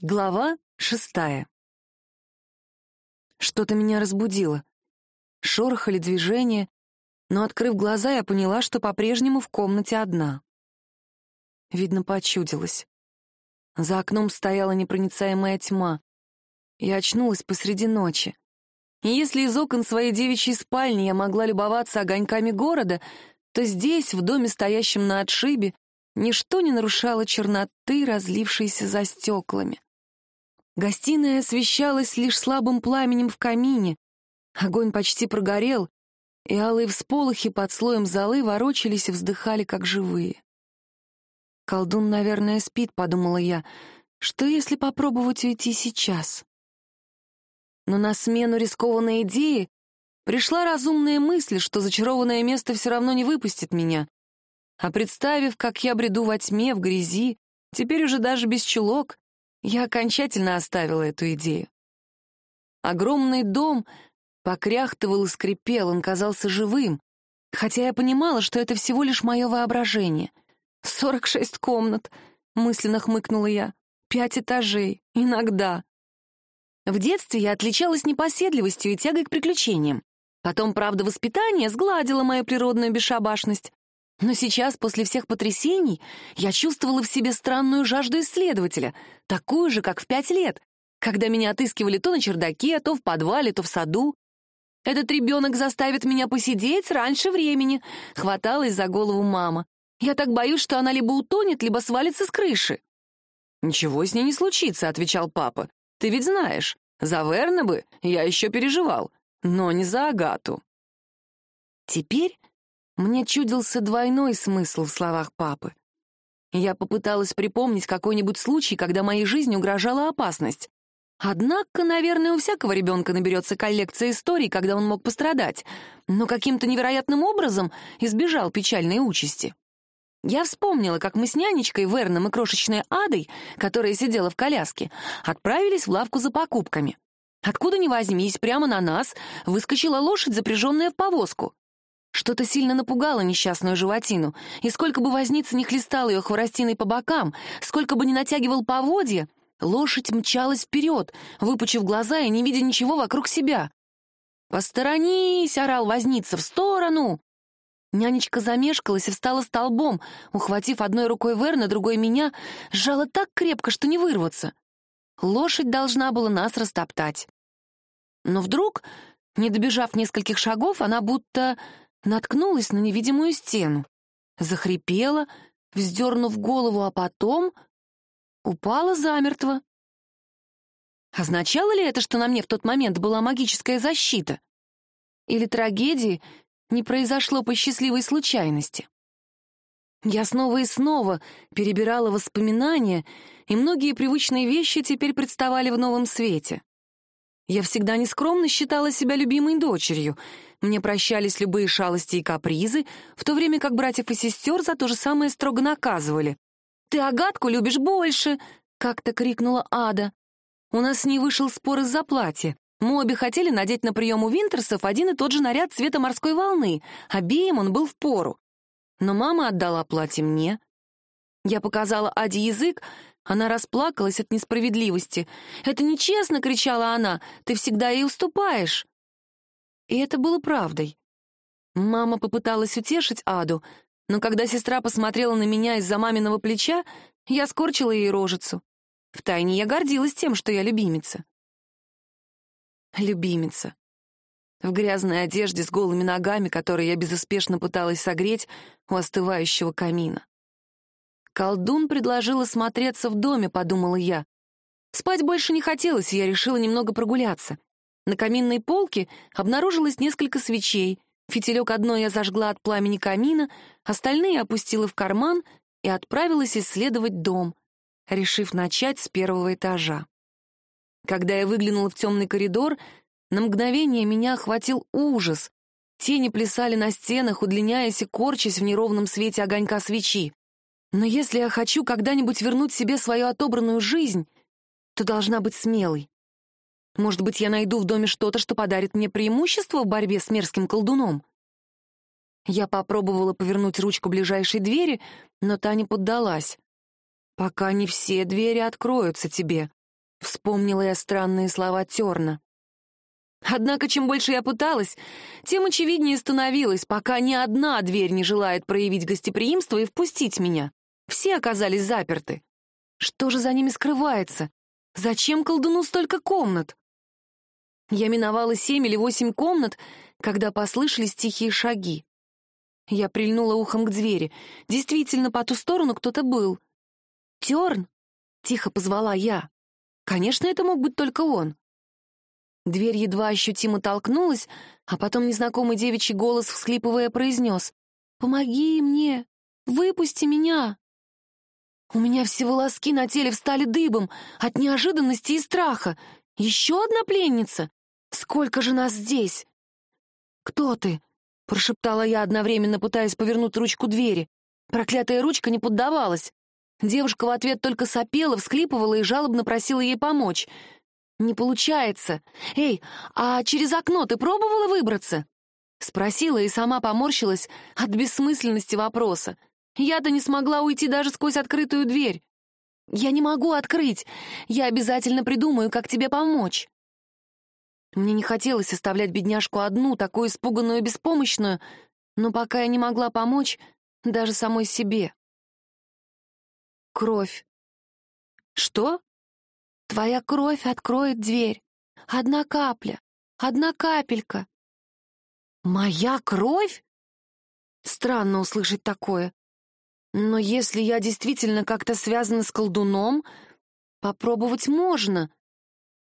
Глава шестая. Что-то меня разбудило. Шорох или движение, но, открыв глаза, я поняла, что по-прежнему в комнате одна. Видно, почудилась. За окном стояла непроницаемая тьма. Я очнулась посреди ночи. И если из окон своей девичьей спальни я могла любоваться огоньками города, то здесь, в доме, стоящем на отшибе, ничто не нарушало черноты, разлившейся за стеклами. Гостиная освещалась лишь слабым пламенем в камине. Огонь почти прогорел, и алые всполохи под слоем золы ворочались и вздыхали, как живые. «Колдун, наверное, спит», — подумала я. «Что, если попробовать уйти сейчас?» Но на смену рискованной идеи пришла разумная мысль, что зачарованное место все равно не выпустит меня. А представив, как я бреду во тьме, в грязи, теперь уже даже без чулок, я окончательно оставила эту идею. Огромный дом покряхтывал и скрипел, он казался живым, хотя я понимала, что это всего лишь мое воображение. «Сорок шесть комнат», — мысленно хмыкнула я, — «пять этажей, иногда». В детстве я отличалась непоседливостью и тягой к приключениям. Потом, правда, воспитание сгладило мою природную бесшабашность. Но сейчас, после всех потрясений, я чувствовала в себе странную жажду исследователя, такую же, как в пять лет, когда меня отыскивали то на чердаке, то в подвале, то в саду. «Этот ребенок заставит меня посидеть раньше времени», — хваталась за голову мама. «Я так боюсь, что она либо утонет, либо свалится с крыши». «Ничего с ней не случится», — отвечал папа. «Ты ведь знаешь, за Верна бы я еще переживал, но не за Агату». Теперь мне чудился двойной смысл в словах папы. Я попыталась припомнить какой-нибудь случай, когда моей жизни угрожала опасность. Однако, наверное, у всякого ребенка наберется коллекция историй, когда он мог пострадать, но каким-то невероятным образом избежал печальной участи. Я вспомнила, как мы с нянечкой, Верном и крошечной Адой, которая сидела в коляске, отправились в лавку за покупками. Откуда ни возьмись, прямо на нас выскочила лошадь, запряженная в повозку. Что-то сильно напугало несчастную животину, и сколько бы возница не хлестал ее хворостиной по бокам, сколько бы ни натягивал поводья, лошадь мчалась вперед, выпучив глаза и не видя ничего вокруг себя. «Посторонись!» — орал возница. «В сторону!» Нянечка замешкалась и встала столбом, ухватив одной рукой Верна, другой меня, сжала так крепко, что не вырваться. Лошадь должна была нас растоптать. Но вдруг, не добежав нескольких шагов, она будто наткнулась на невидимую стену, захрипела, вздернув голову, а потом упала замертво. Означало ли это, что на мне в тот момент была магическая защита? Или трагедии не произошло по счастливой случайности? Я снова и снова перебирала воспоминания, и многие привычные вещи теперь представали в новом свете. Я всегда нескромно считала себя любимой дочерью. Мне прощались любые шалости и капризы, в то время как братьев и сестер за то же самое строго наказывали. «Ты Агатку любишь больше!» — как-то крикнула Ада. У нас не вышел спор из-за платья. Мы обе хотели надеть на прием у Винтерсов один и тот же наряд цвета морской волны. Обеим он был в пору. Но мама отдала платье мне. Я показала Аде язык, она расплакалась от несправедливости. «Это нечестно!» — кричала она. «Ты всегда ей уступаешь!» И это было правдой. Мама попыталась утешить Аду, но когда сестра посмотрела на меня из-за маминого плеча, я скорчила ей рожицу. Втайне я гордилась тем, что я любимица. Любимица. В грязной одежде с голыми ногами, которые я безуспешно пыталась согреть у остывающего камина. Колдун предложил осмотреться в доме, подумала я. Спать больше не хотелось, и я решила немного прогуляться. На каминной полке обнаружилось несколько свечей. Фитилек одной я зажгла от пламени камина, остальные опустила в карман и отправилась исследовать дом, решив начать с первого этажа. Когда я выглянула в темный коридор, на мгновение меня охватил ужас. Тени плясали на стенах, удлиняясь и корчась в неровном свете огонька свечи. Но если я хочу когда-нибудь вернуть себе свою отобранную жизнь, то должна быть смелой. Может быть, я найду в доме что-то, что подарит мне преимущество в борьбе с мерзким колдуном? Я попробовала повернуть ручку ближайшей двери, но та не поддалась. «Пока не все двери откроются тебе», Вспомнила я странные слова Терна. Однако, чем больше я пыталась, тем очевиднее становилось, пока ни одна дверь не желает проявить гостеприимство и впустить меня. Все оказались заперты. Что же за ними скрывается? Зачем колдуну столько комнат? Я миновала семь или восемь комнат, когда послышались тихие шаги. Я прильнула ухом к двери. Действительно, по ту сторону кто-то был. «Терн!» — тихо позвала я. Конечно, это мог быть только он. Дверь едва ощутимо толкнулась, а потом незнакомый девичий голос, всхлипывая, произнес «Помоги мне! Выпусти меня!» У меня все волоски на теле встали дыбом от неожиданности и страха. Еще одна пленница? Сколько же нас здесь? «Кто ты?» — прошептала я, одновременно пытаясь повернуть ручку двери. Проклятая ручка не поддавалась. Девушка в ответ только сопела, всхлипывала и жалобно просила ей помочь. «Не получается. Эй, а через окно ты пробовала выбраться?» Спросила и сама поморщилась от бессмысленности вопроса. Я-то не смогла уйти даже сквозь открытую дверь. Я не могу открыть. Я обязательно придумаю, как тебе помочь. Мне не хотелось оставлять бедняжку одну, такую испуганную и беспомощную, но пока я не могла помочь даже самой себе. Кровь. Что? Твоя кровь откроет дверь. Одна капля, одна капелька. Моя кровь? Странно услышать такое. Но если я действительно как-то связана с колдуном, попробовать можно.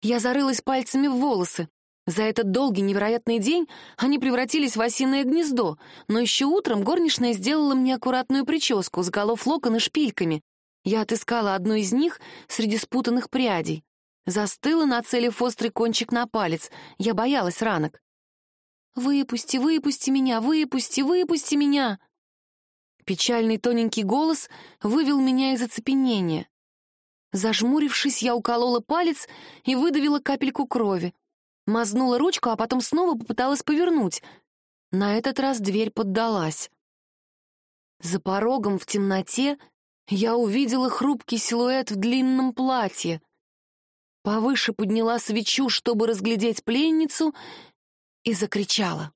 Я зарылась пальцами в волосы. За этот долгий невероятный день они превратились в осиное гнездо, но еще утром горничная сделала мне аккуратную прическу с голов локон шпильками. Я отыскала одну из них среди спутанных прядей. Застыла, нацелив острый кончик на палец. Я боялась ранок. «Выпусти, выпусти меня, выпусти, выпусти меня!» Печальный тоненький голос вывел меня из оцепенения. Зажмурившись, я уколола палец и выдавила капельку крови. Мазнула ручку, а потом снова попыталась повернуть. На этот раз дверь поддалась. За порогом в темноте я увидела хрупкий силуэт в длинном платье. Повыше подняла свечу, чтобы разглядеть пленницу, и закричала.